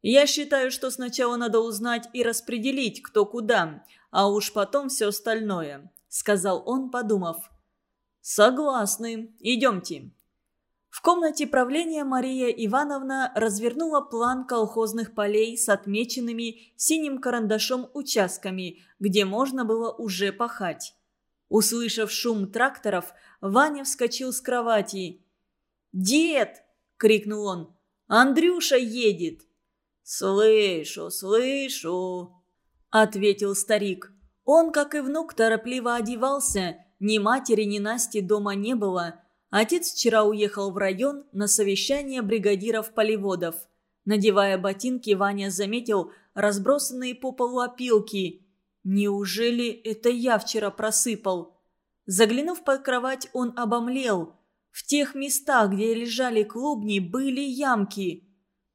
«Я считаю, что сначала надо узнать и распределить, кто куда, а уж потом все остальное», — сказал он, подумав. «Согласны. Идемте». В комнате правления Мария Ивановна развернула план колхозных полей с отмеченными синим карандашом участками, где можно было уже пахать. Услышав шум тракторов, Ваня вскочил с кровати. «Дед!» — крикнул он. «Андрюша едет!» «Слышу, слышу!» — ответил старик. Он, как и внук, торопливо одевался. Ни матери, ни Насти дома не было. Отец вчера уехал в район на совещание бригадиров-полеводов. Надевая ботинки, Ваня заметил разбросанные по полу опилки. «Неужели это я вчера просыпал?» Заглянув под кровать, он обомлел. В тех местах, где лежали клубни, были ямки.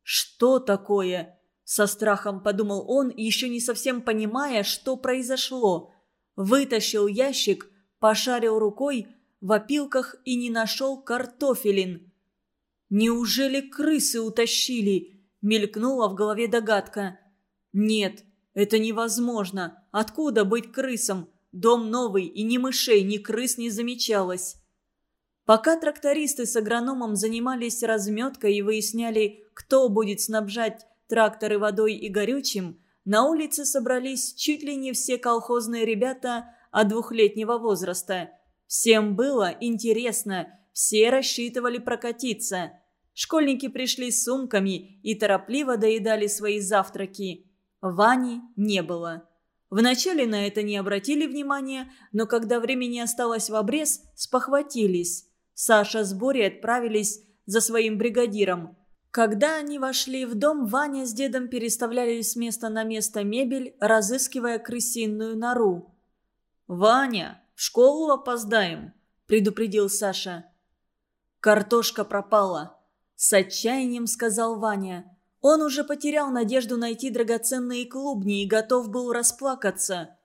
«Что такое?» Со страхом подумал он, еще не совсем понимая, что произошло. Вытащил ящик, пошарил рукой в опилках и не нашел картофелин. «Неужели крысы утащили?» – мелькнула в голове догадка. «Нет, это невозможно. Откуда быть крысам? Дом новый, и ни мышей, ни крыс не замечалось». Пока трактористы с агрономом занимались разметкой и выясняли, кто будет снабжать тракторы водой и горючим, на улице собрались чуть ли не все колхозные ребята от двухлетнего возраста. Всем было интересно, все рассчитывали прокатиться. Школьники пришли с сумками и торопливо доедали свои завтраки. Вани не было. Вначале на это не обратили внимания, но когда времени осталось в обрез, спохватились. Саша с Борей отправились за своим бригадиром. Когда они вошли в дом, Ваня с дедом переставляли с места на место мебель, разыскивая крысиную нору. «Ваня, в школу опоздаем», – предупредил Саша. «Картошка пропала», – с отчаянием сказал Ваня. Он уже потерял надежду найти драгоценные клубни и готов был расплакаться.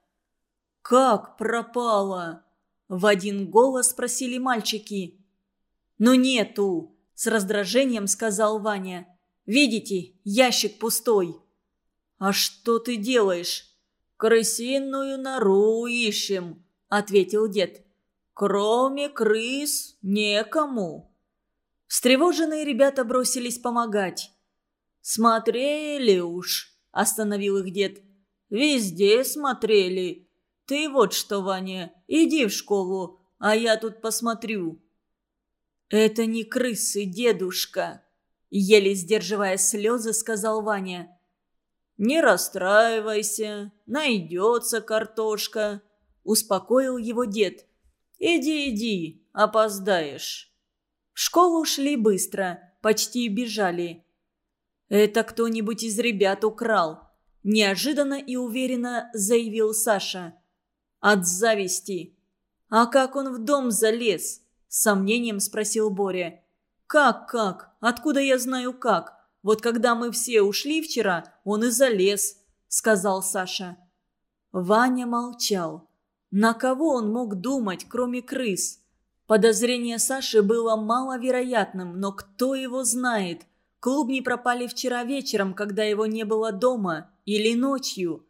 «Как пропала?» – в один голос спросили мальчики. «Ну нету!» – с раздражением сказал Ваня. «Видите, ящик пустой». «А что ты делаешь?» «Крысиную нору ищем», – ответил дед. «Кроме крыс некому». Встревоженные ребята бросились помогать. «Смотрели уж», – остановил их дед. «Везде смотрели. Ты вот что, Ваня, иди в школу, а я тут посмотрю». «Это не крысы, дедушка», — еле сдерживая слезы, сказал Ваня. «Не расстраивайся, найдется картошка», — успокоил его дед. «Иди, иди, опоздаешь». В школу шли быстро, почти бежали. «Это кто-нибудь из ребят украл», – неожиданно и уверенно заявил Саша. «От зависти. А как он в дом залез?» С сомнением спросил Боря. «Как, как? Откуда я знаю как? Вот когда мы все ушли вчера, он и залез», — сказал Саша. Ваня молчал. На кого он мог думать, кроме крыс? Подозрение Саши было маловероятным, но кто его знает? Клубни пропали вчера вечером, когда его не было дома, или ночью.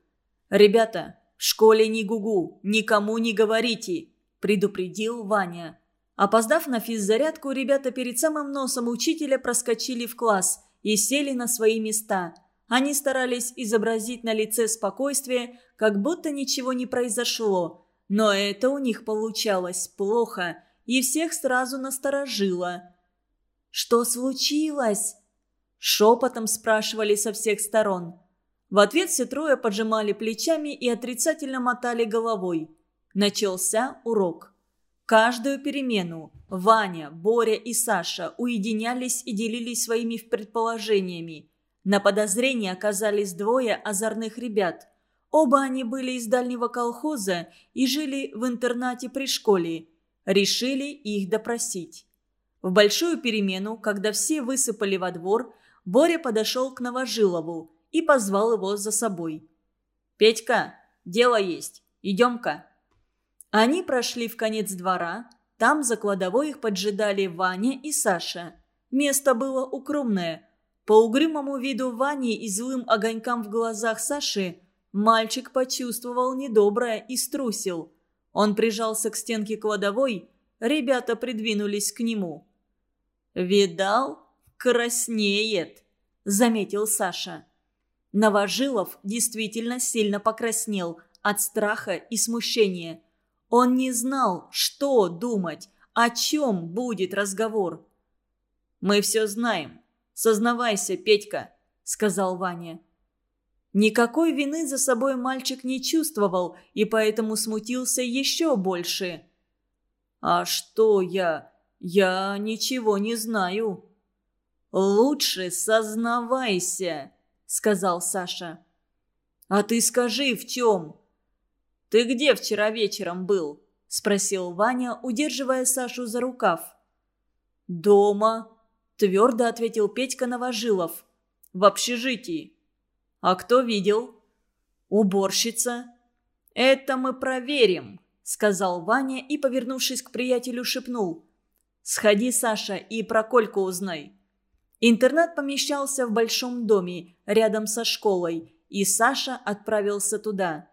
«Ребята, в школе не гугу, никому не говорите», – предупредил Ваня. Опоздав на физзарядку, ребята перед самым носом учителя проскочили в класс и сели на свои места. Они старались изобразить на лице спокойствие, как будто ничего не произошло. Но это у них получалось плохо, и всех сразу насторожило. «Что случилось?» Шепотом спрашивали со всех сторон. В ответ все трое поджимали плечами и отрицательно мотали головой. Начался урок. Каждую перемену Ваня, Боря и Саша уединялись и делились своими предположениями. На подозрение оказались двое озорных ребят. Оба они были из дальнего колхоза и жили в интернате при школе. Решили их допросить. В большую перемену, когда все высыпали во двор, Боря подошел к Новожилову и позвал его за собой. «Петька, дело есть. Идем-ка». Они прошли в конец двора. Там за кладовой их поджидали Ваня и Саша. Место было укромное. По угрюмому виду Вани и злым огонькам в глазах Саши мальчик почувствовал недоброе и струсил. Он прижался к стенке кладовой, ребята придвинулись к нему. «Видал? Краснеет», — заметил Саша. Новожилов действительно сильно покраснел от страха и смущения – он не знал, что думать, о чем будет разговор. «Мы все знаем. Сознавайся, Петька», — сказал Ваня. Никакой вины за собой мальчик не чувствовал и поэтому смутился еще больше. «А что я? Я ничего не знаю». «Лучше сознавайся», — сказал Саша. «А ты скажи, в чем?» «Ты где вчера вечером был?» – спросил Ваня, удерживая Сашу за рукав. «Дома», – твердо ответил Петька Новожилов. «В общежитии». «А кто видел?» «Уборщица». «Это мы проверим», — сказал Ваня и, повернувшись к приятелю, шепнул. «Сходи, Саша, и про Кольку узнай». Интернат помещался в большом доме, рядом со школой, и Саша отправился туда.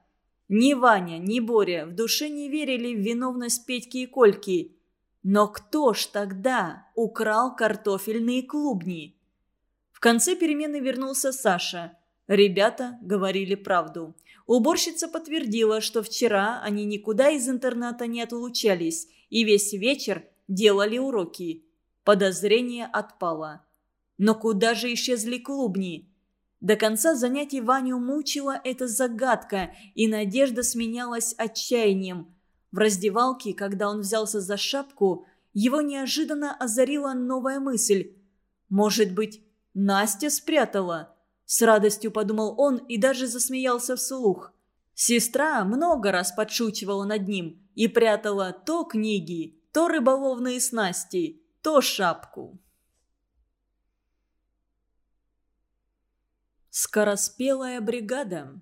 Ни Ваня, ни Боря в душе не верили в виновность Петьки и Кольки. Но кто ж тогда украл картофельные клубни? В конце перемены вернулся Саша. Ребята говорили правду. Уборщица подтвердила, что вчера они никуда из интерната не отлучались и весь вечер делали уроки. Подозрение отпало. Но куда же исчезли клубни? До конца занятий Ваню мучила эта загадка, и надежда сменялась отчаянием. В раздевалке, когда он взялся за шапку, его неожиданно озарила новая мысль. «Может быть, Настя спрятала?» С радостью подумал он и даже засмеялся вслух. Сестра много раз подшучивала над ним и прятала то книги, то рыболовные снасти, то шапку. Скороспелая бригада.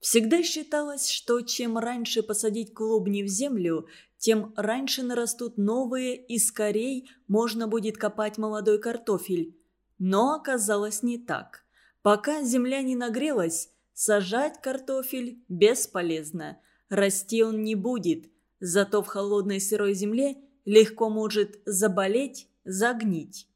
Всегда считалось, что чем раньше посадить клубни в землю, тем раньше нарастут новые и скорей можно будет копать молодой картофель. Но оказалось не так. Пока земля не нагрелась, сажать картофель бесполезно. Расти он не будет, зато в холодной сырой земле легко может заболеть, загнить.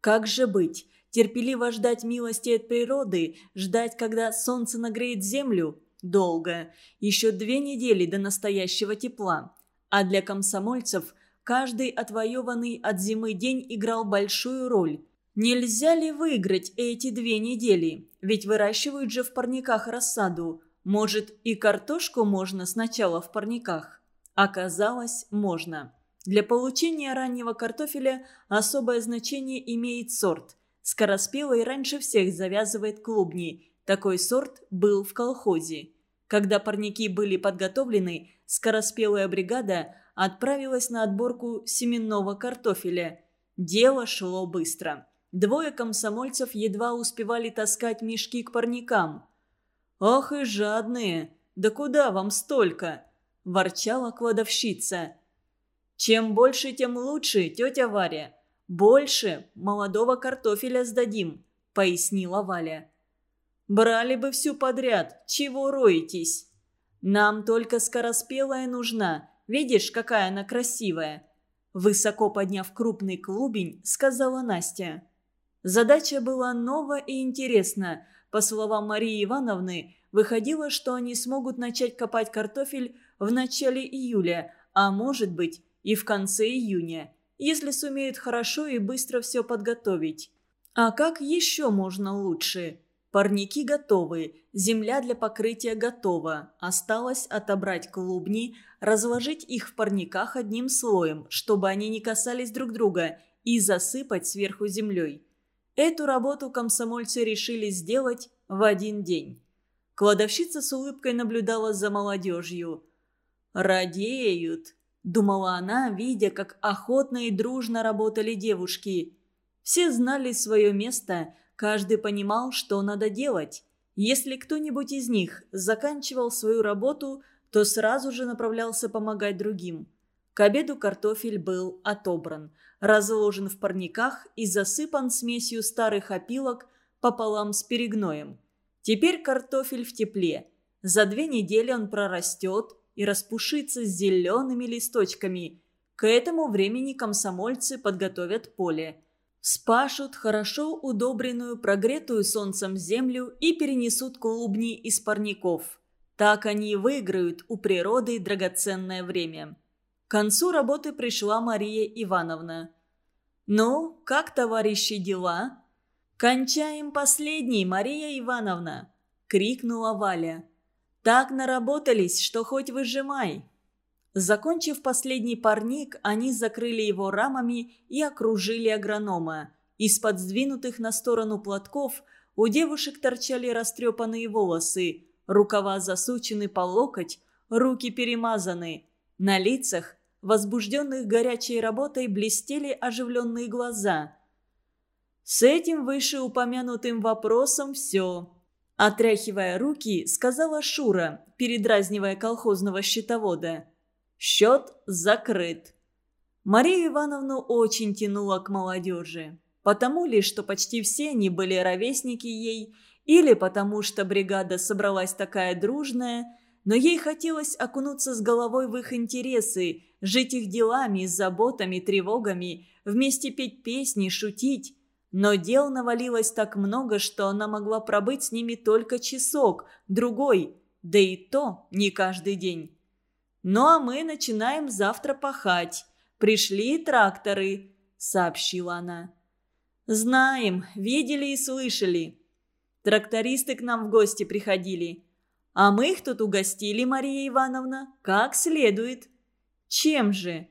Как же быть? Терпеливо ждать милости от природы, ждать, когда солнце нагреет землю? Долго. Еще две недели до настоящего тепла. А для комсомольцев каждый отвоеванный от зимы день играл большую роль. Нельзя ли выиграть эти две недели? Ведь выращивают же в парниках рассаду. Может, и картошку можно сначала в парниках? Оказалось, можно. Для получения раннего картофеля особое значение имеет сорт – Скороспелый раньше всех завязывает клубни. Такой сорт был в колхозе. Когда парники были подготовлены, скороспелая бригада отправилась на отборку семенного картофеля. Дело шло быстро. Двое комсомольцев едва успевали таскать мешки к парникам. «Ох и жадные! Да куда вам столько?» – ворчала кладовщица. «Чем больше, тем лучше, тетя Варя. «Больше молодого картофеля сдадим», — пояснила Валя. «Брали бы всю подряд, чего роетесь? Нам только скороспелая нужна, видишь, какая она красивая?» Высоко подняв крупный клубень, сказала Настя. Задача была нова и интересна. По словам Марии Ивановны, выходило, что они смогут начать копать картофель в начале июля, а может быть и в конце июня если сумеют хорошо и быстро все подготовить. А как еще можно лучше? Парники готовы, земля для покрытия готова. Осталось отобрать клубни, разложить их в парниках одним слоем, чтобы они не касались друг друга, и засыпать сверху землей. Эту работу комсомольцы решили сделать в один день. Кладовщица с улыбкой наблюдала за молодежью. «Радеют», Думала она, видя, как охотно и дружно работали девушки. Все знали свое место, каждый понимал, что надо делать. Если кто-нибудь из них заканчивал свою работу, то сразу же направлялся помогать другим. К обеду картофель был отобран, разложен в парниках и засыпан смесью старых опилок пополам с перегноем. Теперь картофель в тепле. За две недели он прорастет и распушиться с зелеными листочками. К этому времени комсомольцы подготовят поле. Спашут хорошо удобренную, прогретую солнцем землю и перенесут клубни из парников. Так они выиграют у природы драгоценное время. К концу работы пришла Мария Ивановна. «Ну, как, товарищи, дела?» «Кончаем последний, Мария Ивановна!» – крикнула Валя. Так наработались, что хоть выжимай. Закончив последний парник, они закрыли его рамами и окружили агронома. Из-под сдвинутых на сторону платков у девушек торчали растрепанные волосы, рукава засучены по локоть, руки перемазаны. На лицах, возбужденных горячей работой, блестели оживленные глаза. С этим вышеупомянутым вопросом все. Отряхивая руки, сказала Шура, передразнивая колхозного счетовода. Счет закрыт. Марию Ивановну очень тянуло к молодежи. Потому ли, что почти все они были ровесники ей, или потому что бригада собралась такая дружная, но ей хотелось окунуться с головой в их интересы, жить их делами, заботами, тревогами, вместе петь песни, шутить. Но дел навалилось так много, что она могла пробыть с ними только часок, другой, да и то не каждый день. «Ну а мы начинаем завтра пахать. Пришли тракторы», — сообщила она. «Знаем, видели и слышали. Трактористы к нам в гости приходили. А мы их тут угостили, Мария Ивановна, как следует». «Чем же?»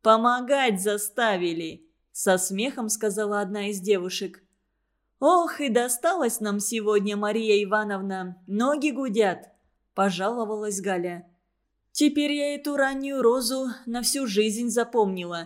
«Помогать заставили», со смехом сказала одна из девушек. «Ох, и досталось нам сегодня, Мария Ивановна, ноги гудят», – пожаловалась Галя. «Теперь я эту раннюю розу на всю жизнь запомнила.